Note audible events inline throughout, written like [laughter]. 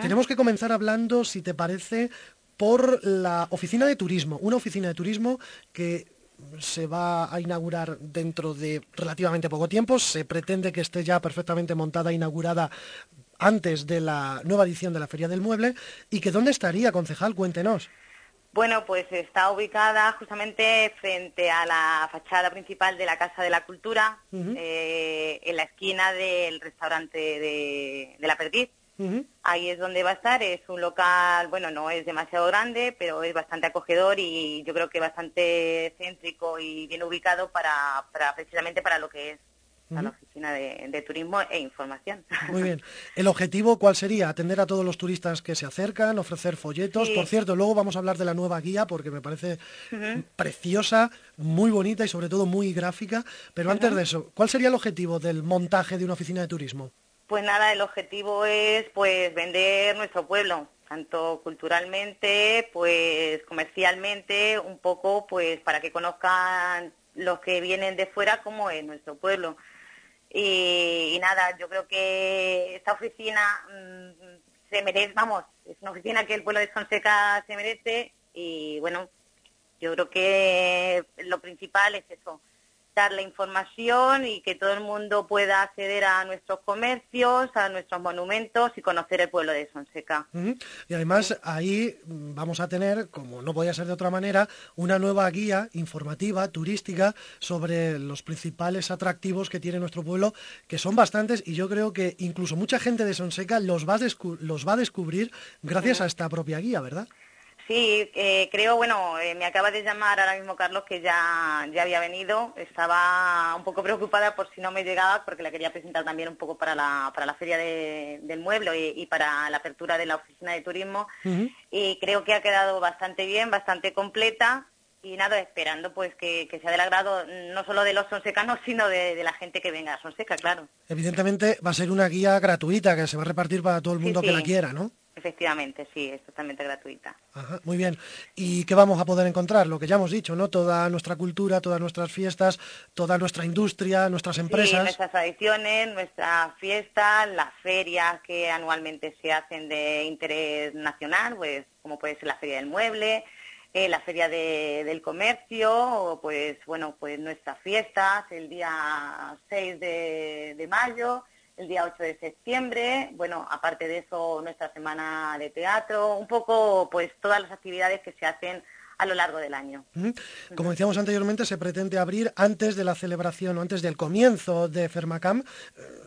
Tenemos que comenzar hablando, si te parece, por la oficina de turismo, una oficina de turismo que se va a inaugurar dentro de relativamente poco tiempo. Se pretende que esté ya perfectamente montada e inaugurada antes de la nueva edición de la Feria del Mueble. ¿Y que dónde estaría, concejal? Cuéntenos. Bueno, pues está ubicada justamente frente a la fachada principal de la Casa de la Cultura, eh, en la esquina del restaurante de, La Perdiz. Ahí es donde va a estar, es un local, bueno, no es demasiado grande, pero es bastante acogedor y yo creo que bastante céntrico y bien ubicado para, para precisamente para lo que es la oficina de, turismo e información. Muy bien. [laughs] ¿El objetivo cuál sería? ¿Atender a todos los turistas que se acercan, ofrecer folletos? Por cierto, luego vamos a hablar de la nueva guía porque me parece preciosa, muy bonita y sobre todo muy gráfica. Pero antes de eso, ¿cuál sería el objetivo del montaje de una oficina de turismo? Pues nada, el objetivo es pues vender nuestro pueblo, tanto culturalmente, pues comercialmente, un poco pues para que conozcan los que vienen de fuera como es nuestro pueblo. Y, nada, yo creo que esta oficina mm, se merece, vamos, es una oficina que el pueblo de Sonseca se merece y bueno, yo creo que lo principal es eso, dar la información y que todo el mundo pueda acceder a nuestros comercios, a nuestros monumentos y conocer el pueblo de Sonseca. Y además ahí vamos a tener, como no podía ser de otra manera, una nueva guía informativa, turística, sobre los principales atractivos que tiene nuestro pueblo, que son bastantes y yo creo que incluso mucha gente de Sonseca los va a, los va a descubrir gracias a esta propia guía, ¿verdad? Sí, eh, creo, bueno, eh, me acaba de llamar ahora mismo Carlos que ya, ya había venido. Estaba un poco preocupada por si no me llegaba porque la quería presentar también un poco para la, para la feria del mueble y, para la apertura de la oficina de turismo. Y creo que ha quedado bastante bien, bastante completa. Y nada, esperando pues que, sea del agrado no solo de los sonsecanos, sino de, la gente que venga a Sonseca, claro. Evidentemente va a ser una guía gratuita que se va a repartir para todo el mundo que la quiera, ¿no? Efectivamente, sí, es totalmente gratuita. muy bien. ¿Y qué vamos a poder encontrar? Lo que ya hemos dicho, ¿no? Toda nuestra cultura, todas nuestras fiestas, toda nuestra industria, nuestras empresas. Sí, nuestras tradiciones, nuestras fiestas, las ferias que anualmente se hacen de interés nacional, pues como puede ser la Feria del Mueble, eh, la Feria del Comercio, o pues bueno, pues nuestras fiestas, el día 6 de mayo, el día 8 de septiembre, bueno, aparte de eso, nuestra semana de teatro, un poco pues todas las actividades que se hacen a lo largo del año. Como decíamos anteriormente, se pretende abrir antes de la celebración o antes del comienzo de Fermacam.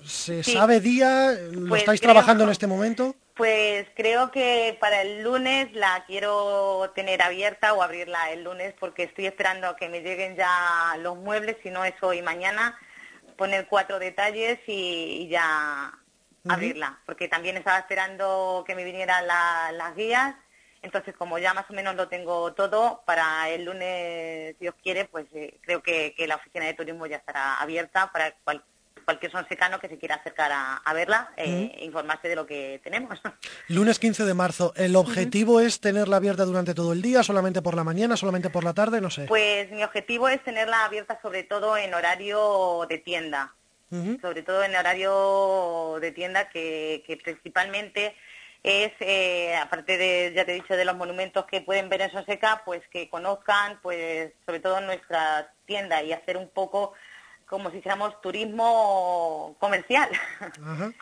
¿Se sabe día? ¿Lo pues estáis trabajando en este momento? Pues creo que para el lunes la quiero tener abierta o abrirla el lunes porque estoy esperando a que me lleguen ya los muebles, si no es hoy mañana poner cuatro detalles y, ya abrirla, porque también estaba esperando que me vinieran las guías, entonces como ya más o menos lo tengo todo, para el lunes, si Dios quiere, pues eh, creo que, la oficina de turismo ya estará abierta para cualquier cualquier sonsecano que se quiera acercar a, verla e informarse de lo que tenemos. [laughs] Lunes 15 de marzo, ¿el objetivo es tenerla abierta durante todo el día, solamente por la mañana, solamente por la tarde, no sé? Pues mi objetivo es tenerla abierta sobre todo en horario de tienda, sobre todo en horario de tienda que, principalmente es, eh, aparte de, ya te he dicho, de los monumentos que pueden ver en Sonseca, pues que conozcan, pues sobre todo nuestra tienda y hacer un poco como si hiciéramos turismo comercial, [laughs]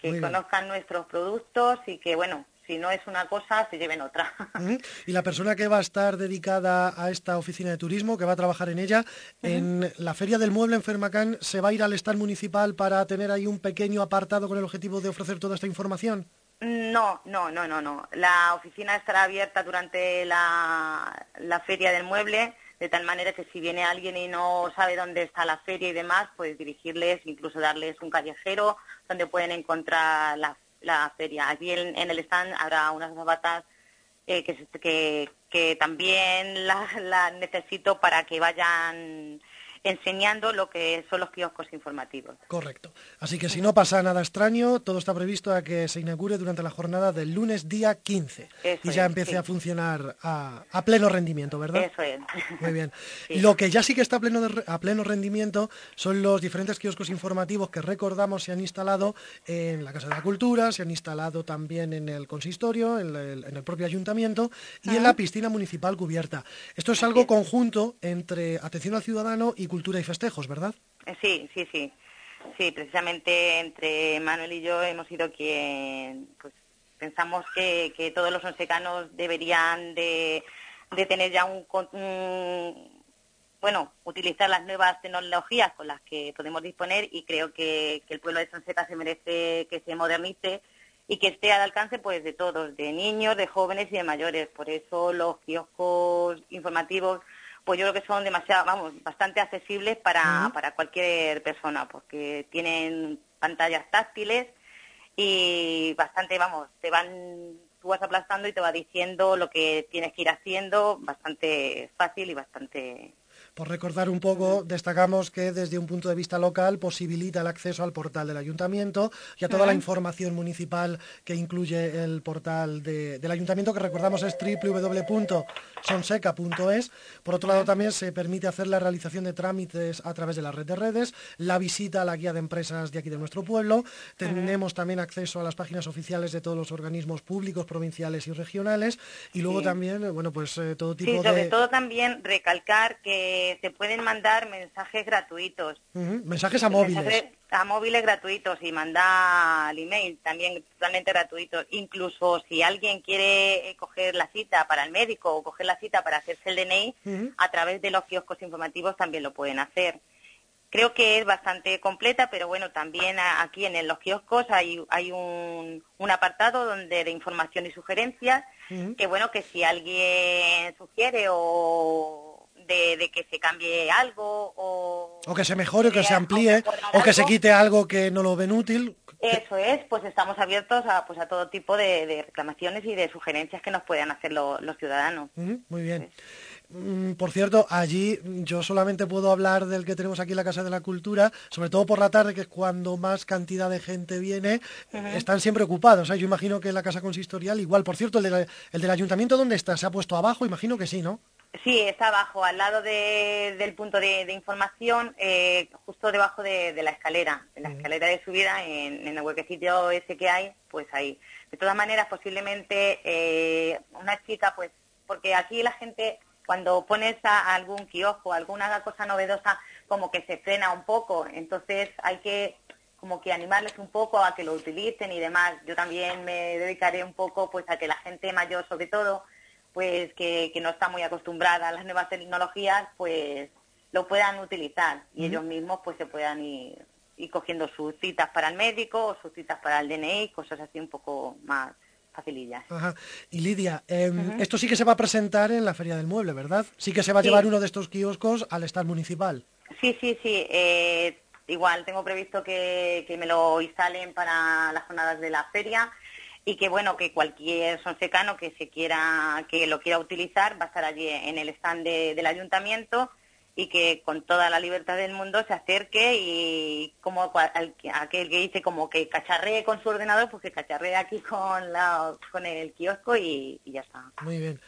que conozcan nuestros productos y que, bueno, si no es una cosa, se lleven otra. [laughs] Y la persona que va a estar dedicada a esta oficina de turismo, que va a trabajar en ella, en la Feria del Mueble en Fermacán, ¿se va a ir al stand municipal para tener ahí un pequeño apartado con el objetivo de ofrecer toda esta información? No, no, no, no, no. La oficina estará abierta durante la, la Feria del Mueble de tal manera que si viene alguien y no sabe dónde está la feria y demás, pues dirigirles, incluso darles un callejero donde pueden encontrar la, feria. Aquí en, el stand habrá unas zapatas eh, que, que, también las necesito para que vayan enseñando lo que son los kioscos informativos. Correcto. Así que si no pasa nada extraño, todo está previsto a que se inaugure durante la jornada del lunes día 15 y ya empiece a funcionar a, pleno rendimiento, ¿verdad? Eso es. Muy bien. [laughs] Lo que ya sí que está a pleno, a pleno rendimiento son los diferentes kioscos informativos que recordamos se han instalado en la Casa de la Cultura, se han instalado también en el consistorio, en el, propio ayuntamiento y en la piscina municipal cubierta. Esto es algo conjunto entre atención al ciudadano y cultura y festejos, ¿verdad? Eh, sí, sí, sí. Sí, precisamente entre Manuel y yo hemos sido quien pues, pensamos que, todos los onsecanos deberían de, tener ya un, bueno, utilizar las nuevas tecnologías con las que podemos disponer y creo que, el pueblo de Sonseca se merece que se modernice y que esté al alcance pues de todos, de niños, de jóvenes y de mayores. Por eso los kioscos informativos pues yo creo que son demasiado, vamos, bastante accesibles para, para cualquier persona, porque tienen pantallas táctiles y bastante, vamos, te van, tú vas aplastando y te va diciendo lo que tienes que ir haciendo, bastante fácil y bastante por recordar un poco, destacamos que desde un punto de vista local posibilita el acceso al portal del ayuntamiento y a toda la información municipal que incluye el portal del ayuntamiento, que recordamos es www.sonseca.es. Por otro lado, también se permite hacer la realización de trámites a través de la red de redes, la visita a la guía de empresas de aquí de nuestro pueblo. Tenemos también acceso a las páginas oficiales de todos los organismos públicos, provinciales y regionales. Y luego también, bueno, pues eh, todo tipo de... Sí, sobre todo también recalcar que se pueden mandar mensajes gratuitos. Mensajes a móviles. a móviles gratuitos y mandar al email también totalmente gratuitos. Incluso si alguien quiere eh, coger la cita para el médico o coger la cita para hacerse el DNI, a través de los kioscos informativos también lo pueden hacer. Creo que es bastante completa, pero bueno, también aquí en los kioscos hay, hay un, un apartado donde de información y sugerencias, que bueno, que si alguien sugiere o de, que se cambie algo o... O que se mejore, o que se amplíe, o que se quite algo que no lo ven útil. Eso es, pues estamos abiertos a, pues a todo tipo de, reclamaciones y de sugerencias que nos puedan hacer los ciudadanos. muy bien. Mm, por cierto, allí yo solamente puedo hablar del que tenemos aquí en la Casa de la Cultura, sobre todo por la tarde, que es cuando más cantidad de gente viene, están siempre ocupados. ¿eh? Yo imagino que la Casa Consistorial, igual, por cierto, el, el del Ayuntamiento, ¿dónde está? ¿Se ha puesto abajo? Imagino que sí, ¿no? Sí, está abajo, al lado del punto de, información, eh, justo debajo de, la escalera, en la escalera de subida, en, el huequecito ese que hay, pues ahí. De todas maneras, posiblemente eh, una chica, pues, porque aquí la gente, cuando pones a algún kiosco, alguna cosa novedosa, como que se frena un poco, entonces hay que como que animarles un poco a que lo utilicen y demás. Yo también me dedicaré un poco pues a que la gente mayor sobre todo pues que, no está muy acostumbrada a las nuevas tecnologías, pues lo puedan utilizar y ellos mismos pues se puedan ir, cogiendo sus citas para el médico o sus citas para el DNI, cosas así un poco más facilillas. Ajá. Y Lidia, em, esto sí que se va a presentar en la Feria del Mueble, ¿verdad? Sí que se va a llevar uno de estos kioscos al Estado municipal. Sí, sí, sí. Eh, igual tengo previsto que, que me lo instalen para las jornadas de la feria y que bueno que cualquier sonsecano que se quiera que lo quiera utilizar va a estar allí en el stand del ayuntamiento y que con toda la libertad del mundo se acerque y como aquel que dice como que cacharree con su ordenador pues que cacharree aquí con la con el kiosco y ya está. Muy bien